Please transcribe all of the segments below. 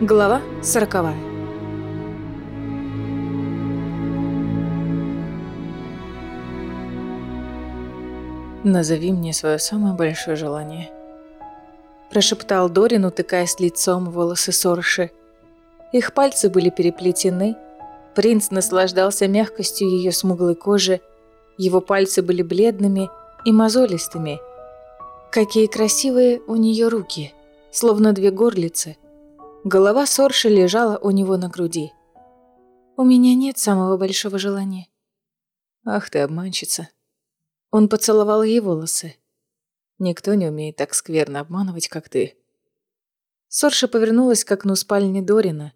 Глава сороковая. «Назови мне свое самое большое желание», – прошептал Дорин, утыкаясь лицом в волосы Сорши. Их пальцы были переплетены, принц наслаждался мягкостью ее смуглой кожи, его пальцы были бледными и мозолистыми. Какие красивые у нее руки, словно две горлицы – Голова Сорши лежала у него на груди. «У меня нет самого большого желания». «Ах ты обманщица». Он поцеловал ей волосы. «Никто не умеет так скверно обманывать, как ты». Сорша повернулась к окну спальни Дорина.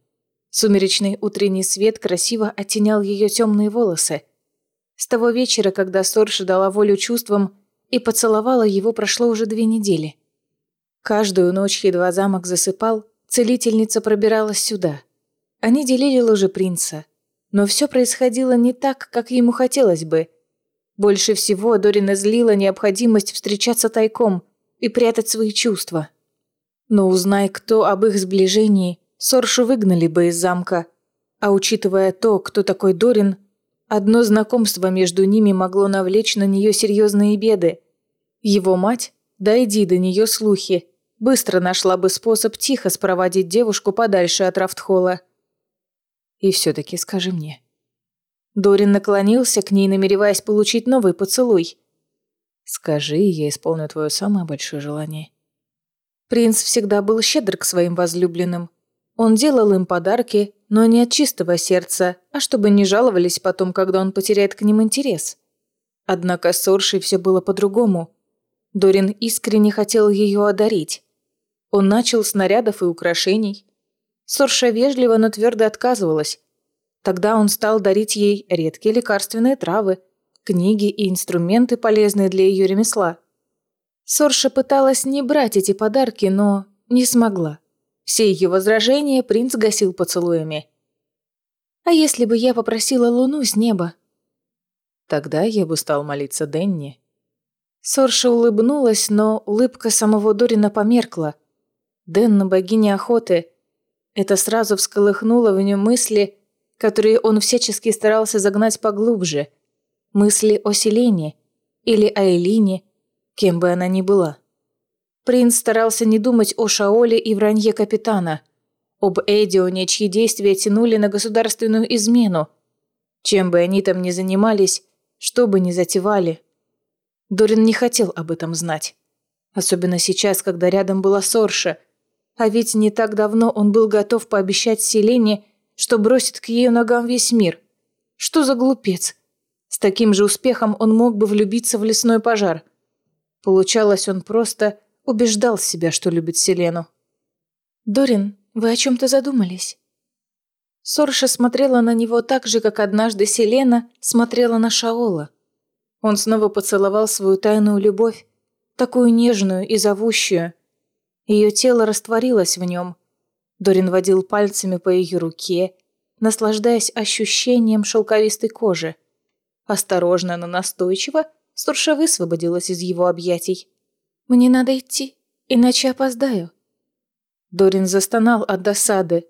Сумеречный утренний свет красиво оттенял ее темные волосы. С того вечера, когда Сорша дала волю чувствам и поцеловала его, прошло уже две недели. Каждую ночь едва замок засыпал, целительница пробиралась сюда. Они делили ложе принца. Но все происходило не так, как ему хотелось бы. Больше всего Дорина злила необходимость встречаться тайком и прятать свои чувства. Но узнай, кто об их сближении, Соршу выгнали бы из замка. А учитывая то, кто такой Дорин, одно знакомство между ними могло навлечь на нее серьезные беды. Его мать, дойди до нее слухи, быстро нашла бы способ тихо спроводить девушку подальше от Рафтхола. И все-таки скажи мне. Дорин наклонился к ней, намереваясь получить новый поцелуй. Скажи, я исполню твое самое большое желание. Принц всегда был щедр к своим возлюбленным. Он делал им подарки, но не от чистого сердца, а чтобы не жаловались потом, когда он потеряет к ним интерес. Однако с Оршей все было по-другому. Дорин искренне хотел ее одарить. Он начал с нарядов и украшений. Сорша вежливо, но твердо отказывалась. Тогда он стал дарить ей редкие лекарственные травы, книги и инструменты, полезные для ее ремесла. Сорша пыталась не брать эти подарки, но не смогла. Все ее возражения принц гасил поцелуями. «А если бы я попросила луну с неба?» Тогда я бы стал молиться Денни. Сорша улыбнулась, но улыбка самого Дорина померкла – Дэн богине охоты. Это сразу всколыхнуло в нем мысли, которые он всячески старался загнать поглубже. Мысли о Селене или о Элине, кем бы она ни была. Принц старался не думать о Шаоле и вранье капитана, об Эдионе, чьи действия тянули на государственную измену. Чем бы они там ни занимались, что бы ни затевали. Дорин не хотел об этом знать. Особенно сейчас, когда рядом была Сорша – а ведь не так давно он был готов пообещать Селене, что бросит к ее ногам весь мир. Что за глупец? С таким же успехом он мог бы влюбиться в лесной пожар. Получалось, он просто убеждал себя, что любит Селену. «Дорин, вы о чем-то задумались?» Сорша смотрела на него так же, как однажды Селена смотрела на Шаола. Он снова поцеловал свою тайную любовь, такую нежную и зовущую, ее тело растворилось в нем. Дорин водил пальцами по ее руке, наслаждаясь ощущением шелковистой кожи. Осторожно, но настойчиво Сурша высвободилась из его объятий. «Мне надо идти, иначе опоздаю». Дорин застонал от досады.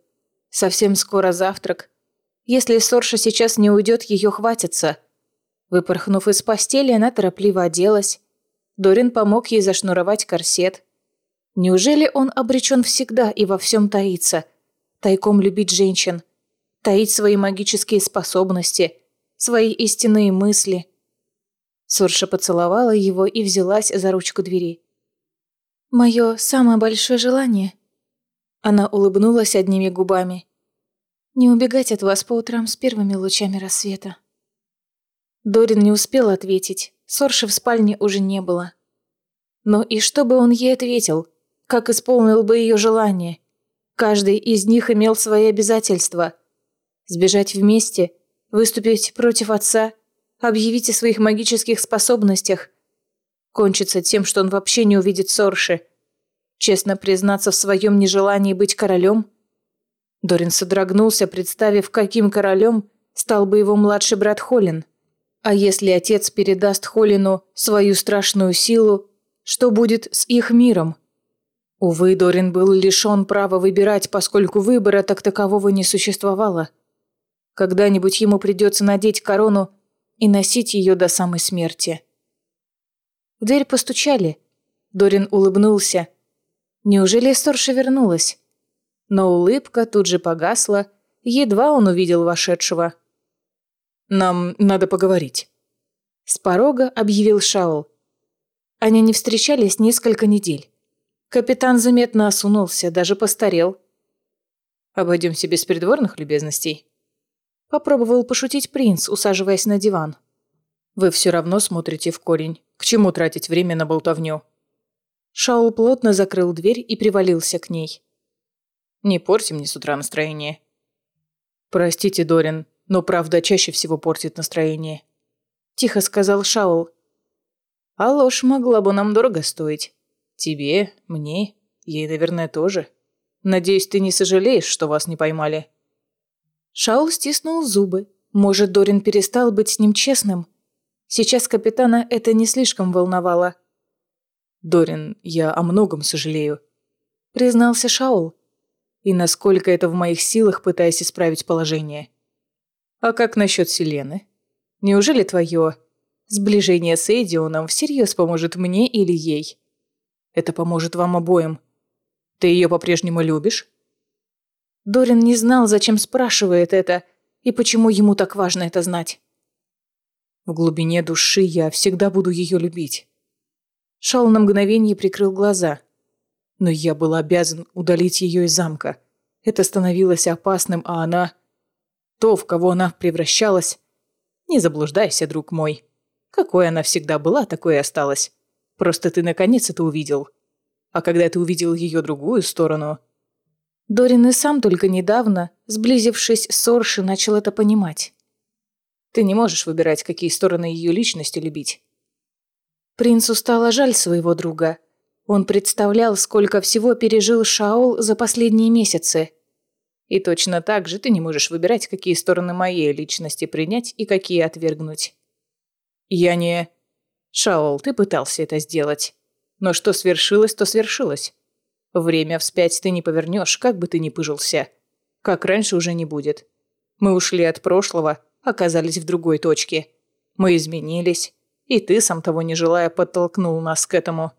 Совсем скоро завтрак. Если Сорша сейчас не уйдет, ее хватится. Выпорхнув из постели, она торопливо оделась. Дорин помог ей зашнуровать корсет. Неужели он обречен всегда и во всем таиться? Тайком любить женщин? Таить свои магические способности? Свои истинные мысли? Сурша поцеловала его и взялась за ручку двери. «Мое самое большое желание...» Она улыбнулась одними губами. «Не убегать от вас по утрам с первыми лучами рассвета». Дорин не успел ответить. Сорши в спальне уже не было. Но и что бы он ей ответил? Как исполнил бы ее желание. Каждый из них имел свои обязательства. Сбежать вместе, выступить против отца, объявить о своих магических способностях. Кончится тем, что он вообще не увидит Сорши. Честно признаться в своем нежелании быть королем. Дорин содрогнулся, представив, каким королем стал бы его младший брат Холин. А если отец передаст Холину свою страшную силу, что будет с их миром? Увы, Дорин был лишён права выбирать, поскольку выбора так такового не существовало. Когда-нибудь ему придется надеть корону и носить ее до самой смерти. В дверь постучали. Дорин улыбнулся. Неужели Сторша вернулась? Но улыбка тут же погасла, едва он увидел вошедшего. «Нам надо поговорить», — с порога объявил Шаул. Они не встречались несколько недель. Капитан заметно осунулся, даже постарел. «Обойдемся без придворных любезностей?» Попробовал пошутить принц, усаживаясь на диван. «Вы все равно смотрите в корень. К чему тратить время на болтовню?» Шаул плотно закрыл дверь и привалился к ней. «Не порти мне с утра настроение». «Простите, Дорин, но правда чаще всего портит настроение», – тихо сказал Шаул. «А ложь могла бы нам дорого стоить. Тебе, мне, ей, наверное, тоже. Надеюсь, ты не сожалеешь, что вас не поймали?» Шаул стиснул зубы. Может, Дорин перестал быть с ним честным? Сейчас капитана это не слишком волновало. «Дорин, я о многом сожалею», — признался Шаул. «И насколько это в моих силах, пытаясь исправить положение». «А как насчет Селены? Неужели твое сближение с Эдионом всерьез поможет мне или ей?» Это поможет вам обоим. Ты ее по-прежнему любишь?» Дорин не знал, зачем спрашивает это, и почему ему так важно это знать. В глубине души я всегда буду ее любить. Шал на мгновение прикрыл глаза. Но я был обязан удалить ее из замка. Это становилось опасным, а она... То, в кого она превращалась... Не заблуждайся, друг мой. Какой она всегда была, такой и осталась. Просто ты наконец это увидел. А когда ты увидел ее другую сторону... Дорин и сам только недавно, сблизившись с Орши, начал это понимать. Ты не можешь выбирать, какие стороны ее личности любить. Принцу стало жаль своего друга. Он представлял, сколько всего пережил Шаол за последние месяцы. И точно так же ты не можешь выбирать, какие стороны моей личности принять и какие отвергнуть. Я не... Шаол, ты пытался это сделать. Но что свершилось, то свершилось. Время вспять ты не повернешь, как бы ты ни пыжился. Как раньше уже не будет. Мы ушли от прошлого, оказались в другой точке. Мы изменились, и ты, сам того не желая, подтолкнул нас к этому.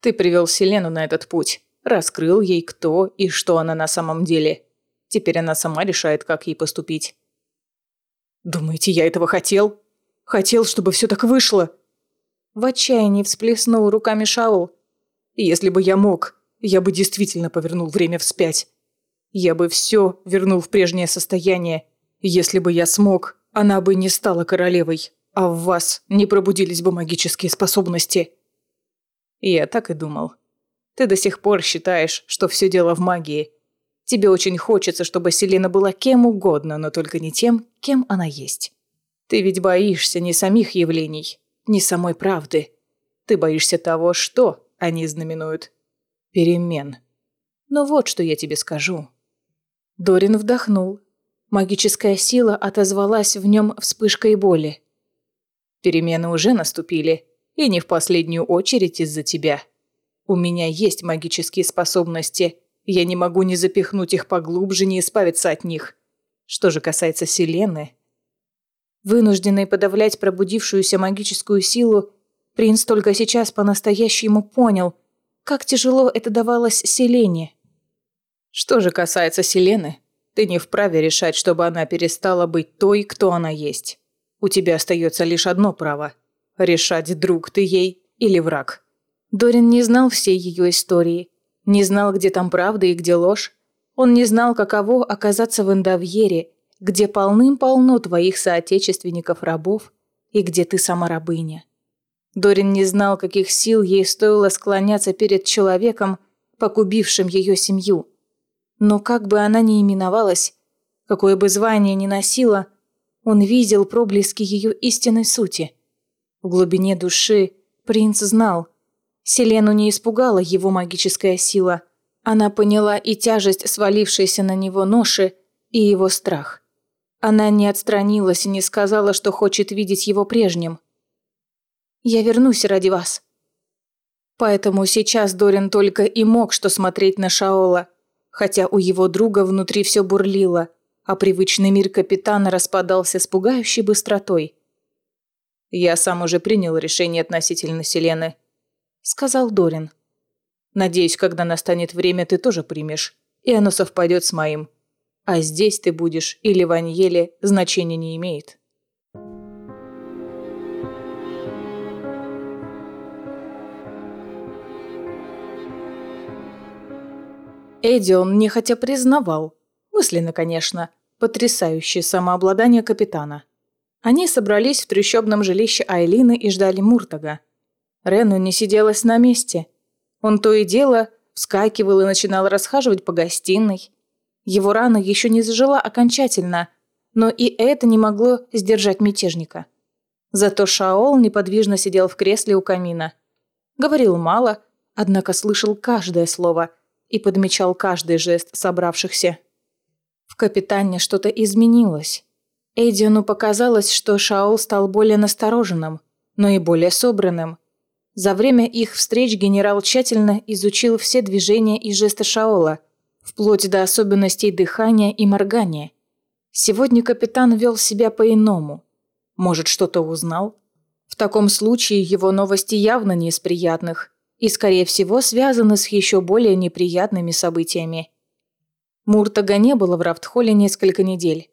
Ты привел Селену на этот путь, раскрыл ей, кто и что она на самом деле. Теперь она сама решает, как ей поступить. Думаете, я этого хотел? Хотел, чтобы все так вышло? В отчаянии всплеснул руками Шаул. «Если бы я мог, я бы действительно повернул время вспять. Я бы все вернул в прежнее состояние. Если бы я смог, она бы не стала королевой, а в вас не пробудились бы магические способности». Я так и думал. Ты до сих пор считаешь, что все дело в магии. Тебе очень хочется, чтобы Селена была кем угодно, но только не тем, кем она есть. Ты ведь боишься не самих явлений, не самой правды. Ты боишься того, что они знаменуют. Перемен. Но вот что я тебе скажу. Дорин вдохнул. Магическая сила отозвалась в нем вспышкой боли. Перемены уже наступили, и не в последнюю очередь из-за тебя. У меня есть магические способности. Я не могу ни запихнуть их поглубже, ни избавиться от них. Что же касается Селены, Вынужденный подавлять пробудившуюся магическую силу, принц только сейчас по-настоящему понял, как тяжело это давалось Селене. Что же касается Селены, ты не вправе решать, чтобы она перестала быть той, кто она есть. У тебя остается лишь одно право – решать, друг ты ей или враг. Дорин не знал всей ее истории, не знал, где там правда и где ложь. Он не знал, каково оказаться в Эндовьере где полным-полно твоих соотечественников-рабов и где ты сама рабыня. Дорин не знал, каких сил ей стоило склоняться перед человеком, погубившим ее семью. Но как бы она ни именовалась, какое бы звание ни носила, он видел проблески ее истинной сути. В глубине души принц знал, Селену не испугала его магическая сила. Она поняла и тяжесть свалившейся на него ноши, и его страх. Она не отстранилась и не сказала, что хочет видеть его прежним. «Я вернусь ради вас», Поэтому сейчас Дорин только и мог что смотреть на Шаола, хотя у его друга внутри все бурлило, а привычный мир капитана распадался с пугающей быстротой. «Я сам уже принял решение относительно Селены», — сказал Дорин. «Надеюсь, когда настанет время, ты тоже примешь, и оно совпадет с моим. А здесь ты будешь или в Аньеле, значения не имеет». Эдион нехотя признавал, мысленно, конечно, потрясающее самообладание капитана. Они собрались в трущобном жилище Айлины и ждали Муртага. Рену не сиделась на месте. Он то и дело вскакивал и начинал расхаживать по гостиной. Его рана еще не зажила окончательно, но и это не могло сдержать мятежника. Зато Шаол неподвижно сидел в кресле у камина. Говорил мало, однако слышал каждое слово – и подмечал каждый жест собравшихся. В капитане что-то изменилось. Эдиону показалось, что Шаол стал более настороженным, но и более собранным. За время их встреч генерал тщательно изучил все движения и жесты Шаола, вплоть до особенностей дыхания и моргания. Сегодня капитан вел себя по-иному. Может, что-то узнал? В таком случае его новости явно не из приятных и, скорее всего, связаны с еще более неприятными событиями. Муртага не было в Рафтхолле несколько недель.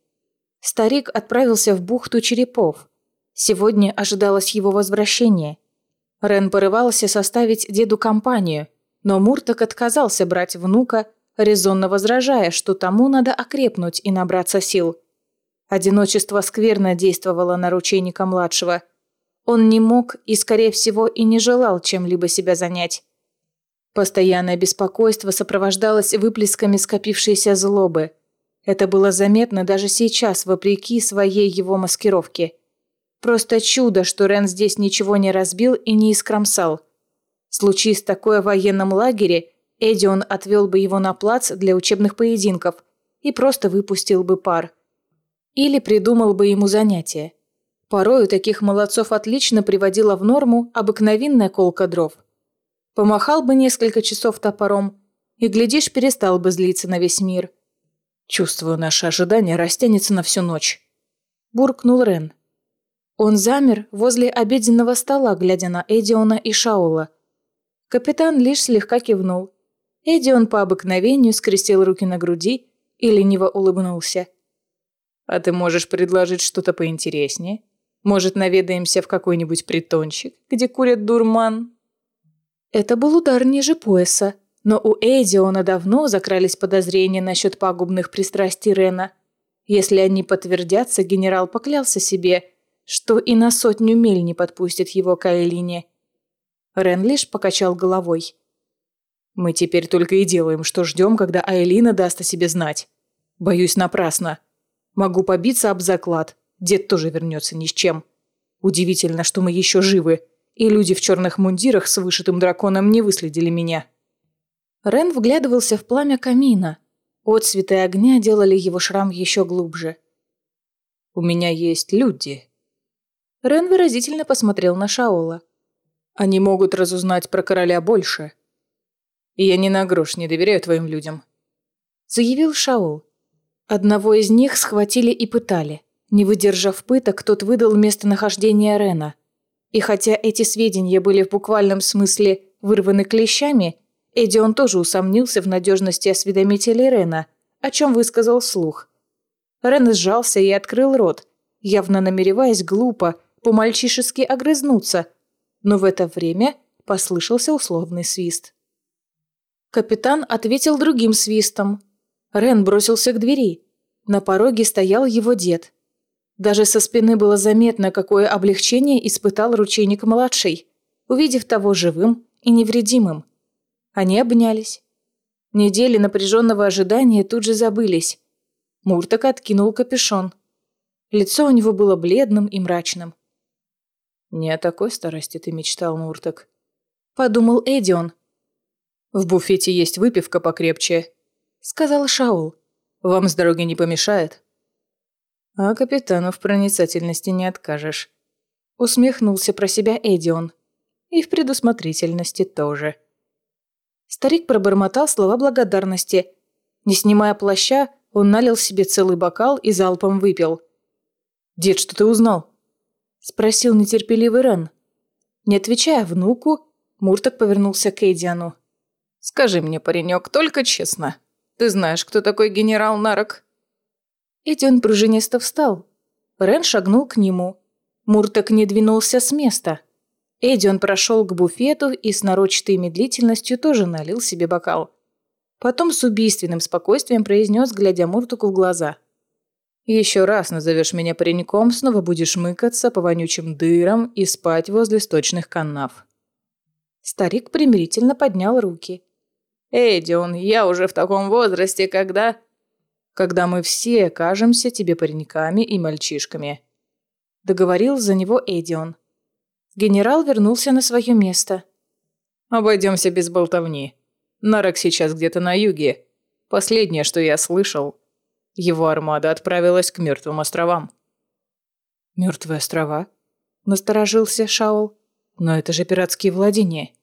Старик отправился в бухту черепов. Сегодня ожидалось его возвращение. Рен порывался составить деду компанию, но Муртаг отказался брать внука, резонно возражая, что тому надо окрепнуть и набраться сил. Одиночество скверно действовало на ручейника-младшего – он не мог и, скорее всего, и не желал чем-либо себя занять. Постоянное беспокойство сопровождалось выплесками скопившейся злобы. Это было заметно даже сейчас, вопреки своей его маскировке. Просто чудо, что Рен здесь ничего не разбил и не искромсал. Случись такое в военном лагере, Эдион отвел бы его на плац для учебных поединков и просто выпустил бы пар. Или придумал бы ему занятие. Порою таких молодцов отлично приводила в норму обыкновенная колка дров. Помахал бы несколько часов топором, и, глядишь, перестал бы злиться на весь мир. «Чувствую, наше ожидание растянется на всю ночь», – буркнул Рен. Он замер возле обеденного стола, глядя на Эдиона и Шаула. Капитан лишь слегка кивнул. Эдион по обыкновению скрестил руки на груди и лениво улыбнулся. «А ты можешь предложить что-то поинтереснее?» Может, наведаемся в какой-нибудь притончик, где курят дурман?» Это был удар ниже пояса, но у Эдиона давно закрались подозрения насчет пагубных пристрастий Рена. Если они подтвердятся, генерал поклялся себе, что и на сотню миль не подпустит его к Айлине. Рен лишь покачал головой. «Мы теперь только и делаем, что ждем, когда Айлина даст о себе знать. Боюсь, напрасно. Могу побиться об заклад, Дед тоже вернется ни с чем. Удивительно, что мы еще живы, и люди в черных мундирах с вышитым драконом не выследили меня. Рен вглядывался в пламя камина. Отцветы огня делали его шрам еще глубже. «У меня есть люди». Рен выразительно посмотрел на Шаола. «Они могут разузнать про короля больше. Я ни на грош не доверяю твоим людям», — заявил Шаол. Одного из них схватили и пытали. Не выдержав пыток, тот выдал местонахождение Рена. И хотя эти сведения были в буквальном смысле вырваны клещами, Эдион тоже усомнился в надежности осведомителей Рена, о чем высказал слух. Рен сжался и открыл рот, явно намереваясь глупо, по-мальчишески огрызнуться, но в это время послышался условный свист. Капитан ответил другим свистом. Рен бросился к двери. На пороге стоял его дед – даже со спины было заметно, какое облегчение испытал ручейник-младший, увидев того живым и невредимым. Они обнялись. Недели напряженного ожидания тут же забылись. Муртак откинул капюшон. Лицо у него было бледным и мрачным. «Не о такой старости ты мечтал, Муртак», — подумал Эдион. «В буфете есть выпивка покрепче», — сказал Шаул. «Вам с дороги не помешает?» А капитану в проницательности не откажешь. Усмехнулся про себя Эдион. И в предусмотрительности тоже. Старик пробормотал слова благодарности. Не снимая плаща, он налил себе целый бокал и залпом выпил. «Дед, что ты узнал?» – спросил нетерпеливый Рен. Не отвечая внуку, Мурток повернулся к Эйдиану. «Скажи мне, паренек, только честно. Ты знаешь, кто такой генерал Нарок?» Эдион пружинисто встал. Рен шагнул к нему. Мурток не двинулся с места. Эдион прошел к буфету и с нарочатой медлительностью тоже налил себе бокал. Потом с убийственным спокойствием произнес, глядя Муртуку в глаза. «Еще раз назовешь меня пареньком, снова будешь мыкаться по вонючим дырам и спать возле сточных канав». Старик примирительно поднял руки. «Эдион, я уже в таком возрасте, когда...» «Когда мы все окажемся тебе пареньками и мальчишками», — договорил за него Эдион. Генерал вернулся на свое место. «Обойдемся без болтовни. Нарок сейчас где-то на юге. Последнее, что я слышал, его армада отправилась к мертвым островам». «Мертвые острова?» – насторожился Шаул. «Но это же пиратские владения».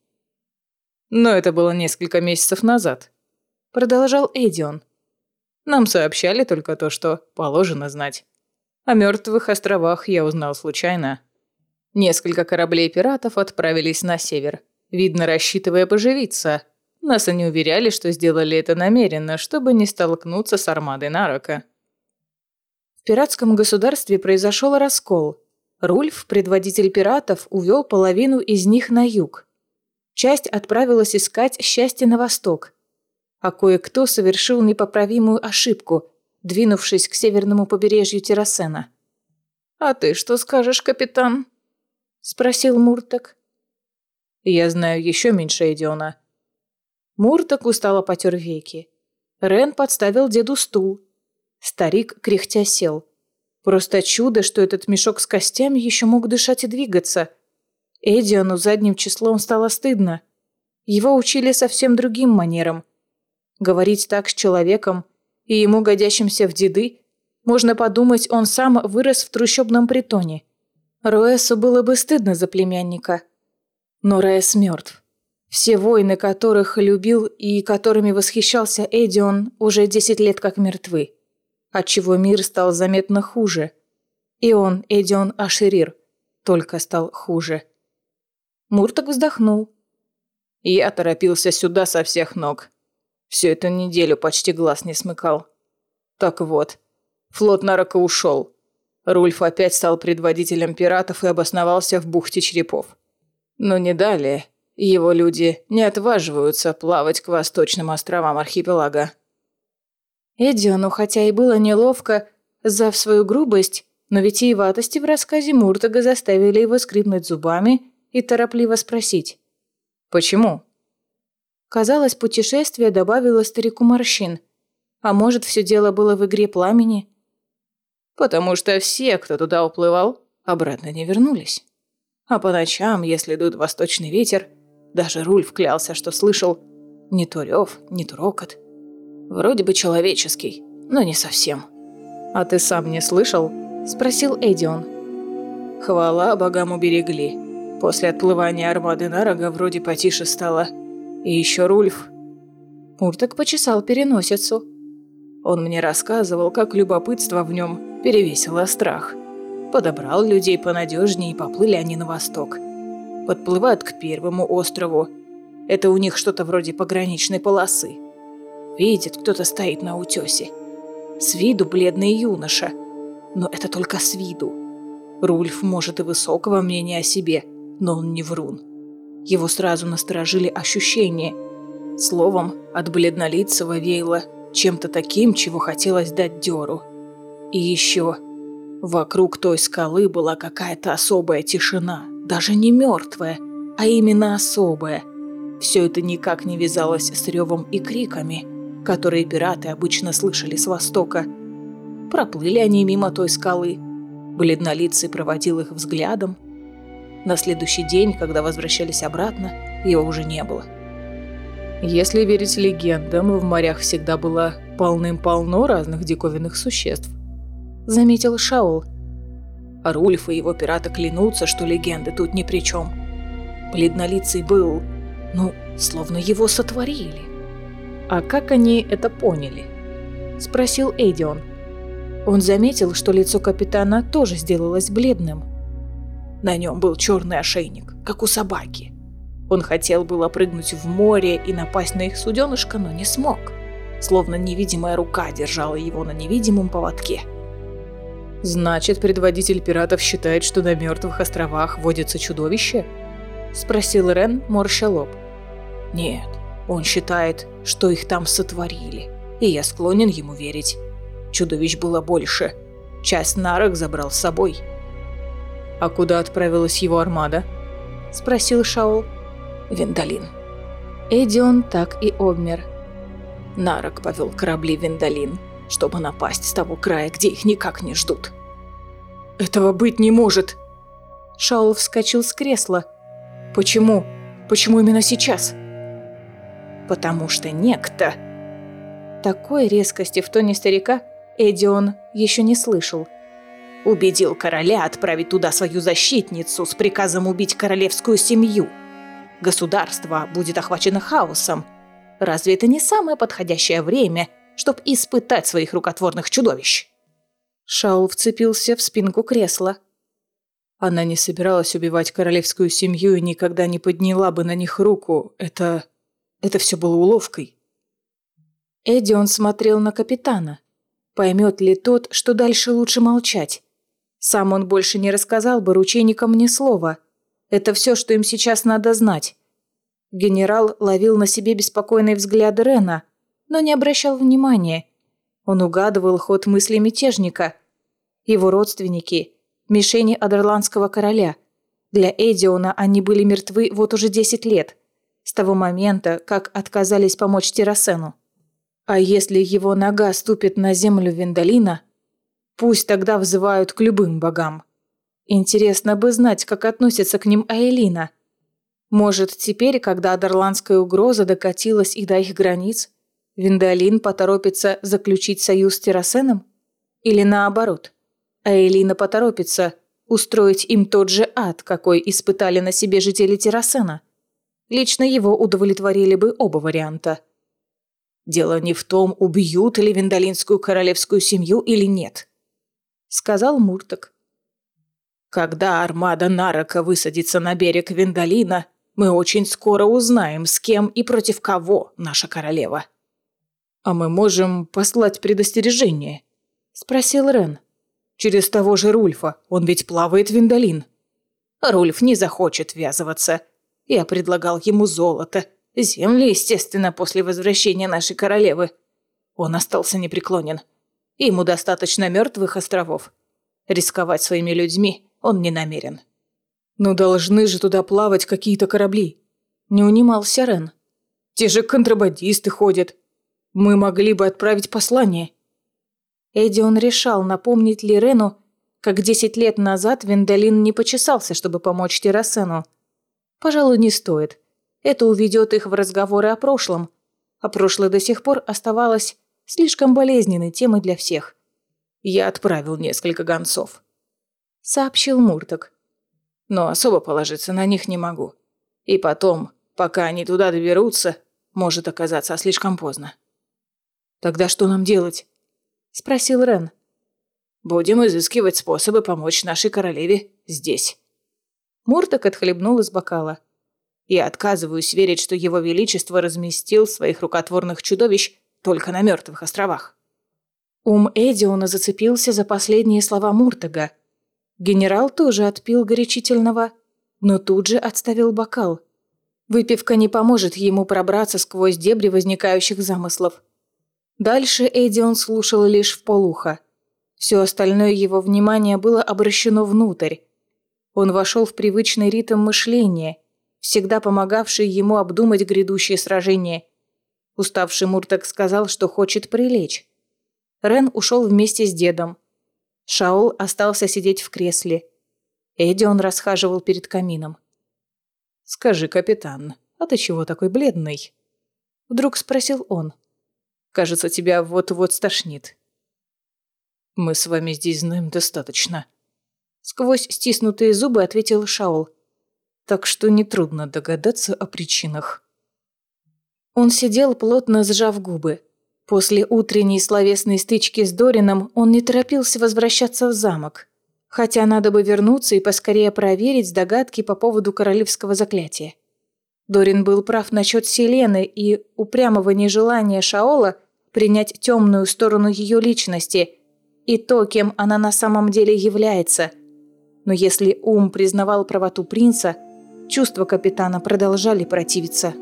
«Но это было несколько месяцев назад», – продолжал Эдион. «Нам сообщали только то, что положено знать. О мертвых островах я узнал случайно». Несколько кораблей пиратов отправились на север, видно, рассчитывая поживиться. Нас они уверяли, что сделали это намеренно, чтобы не столкнуться с армадой Нарока. В пиратском государстве произошел раскол. Рульф, предводитель пиратов, увел половину из них на юг. Часть отправилась искать счастье на восток. А кое-кто совершил непоправимую ошибку, двинувшись к северному побережью Террасена. «А ты что скажешь, капитан?» – спросил Мурток. «Я знаю еще меньше Эдиона». Мурток устало потер веки. Рен подставил деду стул. Старик кряхтя сел. Просто чудо, что этот мешок с костями еще мог дышать и двигаться. Эдиону задним числом стало стыдно. Его учили совсем другим манерам. Говорить так с человеком и ему годящимся в деды, можно подумать, он сам вырос в трущобном притоне. Роэсу было бы стыдно за племянника. Но Роэс мертв. Все воины, которых любил и которыми восхищался Эдион, уже десять лет как мертвы. Отчего мир стал заметно хуже. И он, Эдион Аширир, только стал хуже. Мурток вздохнул. Я торопился сюда со всех ног. Всю эту неделю почти глаз не смыкал. Так вот, флот Нарока ушел. Рульф опять стал предводителем пиратов и обосновался в бухте черепов. Но не далее. Его люди не отваживаются плавать к восточным островам архипелага. Эдиону, хотя и было неловко за свою грубость, но витиеватости в рассказе Муртага заставили его скрипнуть зубами и торопливо спросить. «Почему?» Казалось, путешествие добавило старику морщин. А может, все дело было в игре пламени? потому что все, кто туда уплывал, обратно не вернулись. А по ночам, если дует восточный ветер, даже Руль вклялся, что слышал не то рев, не то рокот. Вроде бы человеческий, но не совсем. «А ты сам не слышал?» – спросил Эдион. Хвала богам уберегли. После отплывания армады Нарога вроде потише стало. И еще Рульф. Мурток почесал переносицу. Он мне рассказывал, как любопытство в нем перевесило страх. Подобрал людей понадежнее, и поплыли они на восток. Подплывают к первому острову. Это у них что-то вроде пограничной полосы. Видит, кто-то стоит на утесе. С виду бледный юноша. Но это только с виду. Рульф может и высокого мнения о себе, но он не врун. Его сразу насторожили ощущения. Словом, от бледнолицего веяло чем-то таким, чего хотелось дать Дёру. И еще, вокруг той скалы была какая-то особая тишина, даже не мертвая, а именно особая. Все это никак не вязалось с ревом и криками, которые пираты обычно слышали с востока. Проплыли они мимо той скалы. Бледнолицый проводил их взглядом. На следующий день, когда возвращались обратно, его уже не было. Если верить легендам, в морях всегда было полным-полно разных диковинных существ. Заметил Шаул. А Рульф и его пираты клянутся, что легенды тут ни при чем. Бледнолицый был, ну, словно его сотворили. «А как они это поняли?» – спросил Эдион. Он заметил, что лицо капитана тоже сделалось бледным. На нем был черный ошейник, как у собаки. Он хотел было прыгнуть в море и напасть на их суденышко, но не смог. Словно невидимая рука держала его на невидимом поводке. «Значит, предводитель пиратов считает, что на мертвых островах водится чудовище?» – спросил Рен, морща лоб. «Нет, он считает, что их там сотворили, и я склонен ему верить. Чудовищ было больше. Часть нарок забрал с собой». «А куда отправилась его армада?» – спросил Шаул. «Виндалин». Эдион так и обмер. Нарок повел корабли Виндалин, чтобы напасть с того края, где их никак не ждут. «Этого быть не может!» Шаул вскочил с кресла. «Почему? Почему именно сейчас?» «Потому что некто...» Такой резкости в тоне старика Эдион еще не слышал. Убедил короля отправить туда свою защитницу с приказом убить королевскую семью. Государство будет охвачено хаосом. Разве это не самое подходящее время, чтобы испытать своих рукотворных чудовищ? Шаул вцепился в спинку кресла. Она не собиралась убивать королевскую семью и никогда не подняла бы на них руку. Это... это все было уловкой. Эдион смотрел на капитана. Поймет ли тот, что дальше лучше молчать? Сам он больше не рассказал бы ручейникам ни слова. Это все, что им сейчас надо знать. Генерал ловил на себе беспокойный взгляд Рена, но не обращал внимания. Он угадывал ход мысли мятежника. Его родственники – мишени Адерландского короля. Для Эдиона они были мертвы вот уже 10 лет, с того момента, как отказались помочь Террасену. А если его нога ступит на землю Виндалина, пусть тогда взывают к любым богам. Интересно бы знать, как относится к ним Аэлина. Может, теперь, когда Адерландская угроза докатилась и до их границ, Виндалин поторопится заключить союз с Террасеном? Или наоборот, Аэлина поторопится устроить им тот же ад, какой испытали на себе жители Террасена? Лично его удовлетворили бы оба варианта – Дело не в том, убьют ли виндалинскую королевскую семью или нет», — сказал Мурток. «Когда армада Нарока высадится на берег Виндалина, мы очень скоро узнаем, с кем и против кого наша королева». «А мы можем послать предостережение?» — спросил Рен. «Через того же Рульфа, он ведь плавает в Виндалин». «Рульф не захочет ввязываться. Я предлагал ему золото, Земли, естественно, после возвращения нашей королевы. Он остался непреклонен. Ему достаточно мертвых островов. Рисковать своими людьми он не намерен. «Но должны же туда плавать какие-то корабли», – не унимался Рен. «Те же контрабандисты ходят. Мы могли бы отправить послание». Эдион решал, напомнить ли Рену, как десять лет назад Вендалин не почесался, чтобы помочь Террасену. Пожалуй, не стоит. Это уведет их в разговоры о прошлом, а прошлое до сих пор оставалось слишком болезненной темой для всех. «Я отправил несколько гонцов», — сообщил Мурток. «Но особо положиться на них не могу. И потом, пока они туда доберутся, может оказаться слишком поздно». «Тогда что нам делать?» — спросил Рен. «Будем изыскивать способы помочь нашей королеве здесь». Мурток отхлебнул из бокала. Я отказываюсь верить, что его величество разместил своих рукотворных чудовищ только на мертвых островах. Ум Эдиона зацепился за последние слова Муртага. Генерал тоже отпил горячительного, но тут же отставил бокал. Выпивка не поможет ему пробраться сквозь дебри возникающих замыслов. Дальше Эдион слушал лишь в полухо. Все остальное его внимание было обращено внутрь. Он вошел в привычный ритм мышления – всегда помогавший ему обдумать грядущее сражение. Уставший Муртак сказал, что хочет прилечь. Рен ушел вместе с дедом. Шаул остался сидеть в кресле. Эдион расхаживал перед камином. «Скажи, капитан, а ты чего такой бледный?» Вдруг спросил он. «Кажется, тебя вот-вот стошнит». «Мы с вами здесь знаем достаточно». Сквозь стиснутые зубы ответил Шаул. так что нетрудно догадаться о причинах. Он сидел, плотно сжав губы. После утренней словесной стычки с Дорином он не торопился возвращаться в замок, хотя надо бы вернуться и поскорее проверить догадки по поводу королевского заклятия. Дорин был прав насчет Селены и упрямого нежелания Шаола принять темную сторону ее личности и то, кем она на самом деле является. Но если ум признавал правоту принца, чувства капитана продолжали противиться.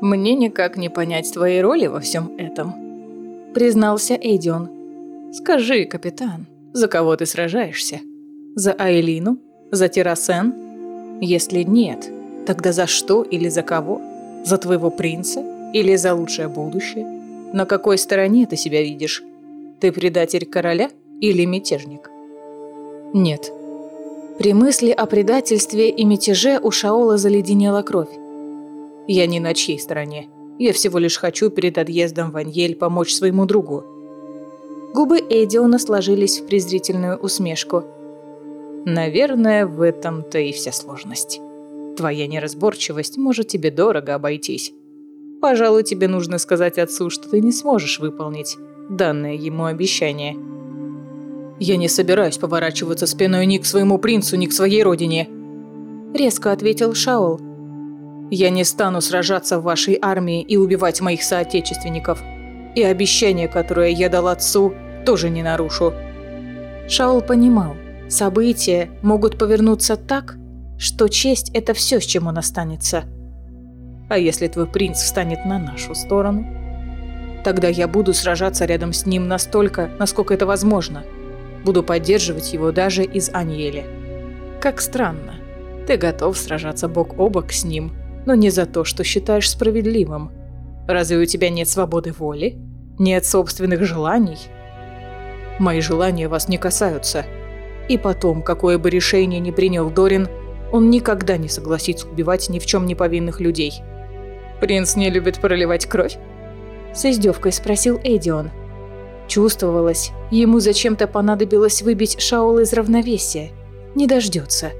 «Мне никак не понять твоей роли во всем этом», — признался Эдион. «Скажи, капитан, за кого ты сражаешься? За Айлину? За Террасен? Если нет, Тогда за что или за кого? За твоего принца? Или за лучшее будущее? На какой стороне ты себя видишь? Ты предатель короля или мятежник? Нет. При мысли о предательстве и мятеже у Шаола заледенела кровь. Я не на чьей стороне. Я всего лишь хочу перед отъездом в Аньель помочь своему другу. Губы Эдиона сложились в презрительную усмешку. Наверное, в этом-то и вся сложность. Твоя неразборчивость может тебе дорого обойтись. Пожалуй, тебе нужно сказать отцу, что ты не сможешь выполнить данное ему обещание. Я не собираюсь поворачиваться спиной ни к своему принцу, ни к своей родине. Резко ответил Шаол. Я не стану сражаться в вашей армии и убивать моих соотечественников. И обещание, которое я дал отцу, тоже не нарушу. Шаол понимал, события могут повернуться так, что честь – это все, с чем он останется. А если твой принц встанет на нашу сторону? Тогда я буду сражаться рядом с ним настолько, насколько это возможно. Буду поддерживать его даже из Аньели. Как странно. Ты готов сражаться бок о бок с ним, но не за то, что считаешь справедливым. Разве у тебя нет свободы воли? Нет собственных желаний? Мои желания вас не касаются. И потом, какое бы решение ни принял Дорин – он никогда не согласится убивать ни в чем не повинных людей. «Принц не любит проливать кровь?» С издевкой спросил Эдион. Чувствовалось, ему зачем-то понадобилось выбить Шаол из равновесия. Не дождется.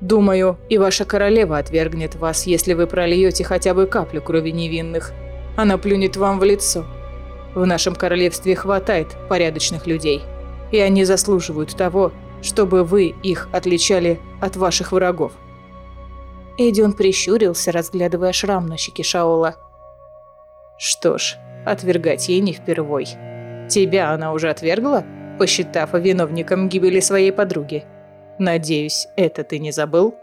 «Думаю, и ваша королева отвергнет вас, если вы прольете хотя бы каплю крови невинных. Она плюнет вам в лицо. В нашем королевстве хватает порядочных людей, и они заслуживают того, чтобы вы их отличали от ваших врагов». Эдион прищурился, разглядывая шрам на щеке Шаола. «Что ж, отвергать ей не впервой. Тебя она уже отвергла, посчитав виновником гибели своей подруги. Надеюсь, это ты не забыл?»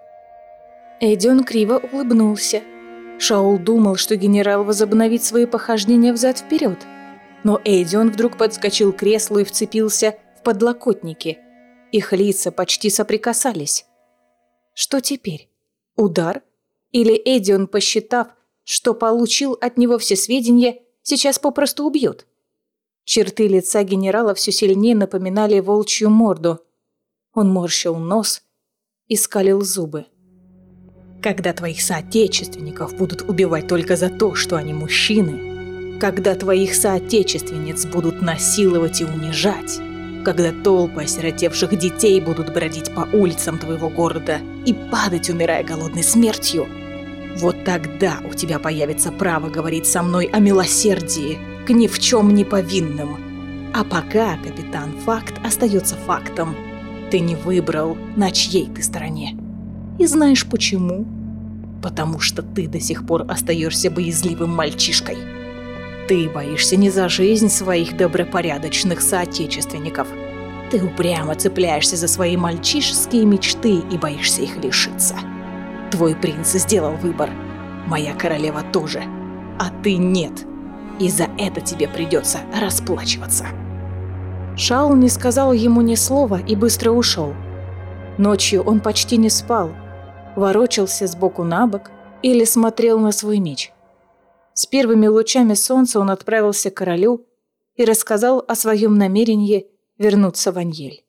Эдион криво улыбнулся. Шаул думал, что генерал возобновит свои похождения взад-вперед. Но Эдион вдруг подскочил к креслу и вцепился в подлокотники – их лица почти соприкасались. Что теперь? Удар? Или Эдион, посчитав, что получил от него все сведения, сейчас попросту убьет? Черты лица генерала все сильнее напоминали волчью морду. Он морщил нос и скалил зубы. Когда твоих соотечественников будут убивать только за то, что они мужчины, когда твоих соотечественниц будут насиловать и унижать, когда толпы осиротевших детей будут бродить по улицам твоего города и падать, умирая голодной смертью, вот тогда у тебя появится право говорить со мной о милосердии к ни в чем не повинным. А пока, капитан, факт остается фактом. Ты не выбрал, на чьей ты стороне. И знаешь почему? Потому что ты до сих пор остаешься боязливым мальчишкой. Ты боишься не за жизнь своих добропорядочных соотечественников. Ты упрямо цепляешься за свои мальчишеские мечты и боишься их лишиться. Твой принц сделал выбор. Моя королева тоже. А ты нет. И за это тебе придется расплачиваться. Шаул не сказал ему ни слова и быстро ушел. Ночью он почти не спал, ворочался сбоку на бок или смотрел на свой меч. С первыми лучами солнца он отправился к королю и рассказал о своем намерении вернуться в Аньель.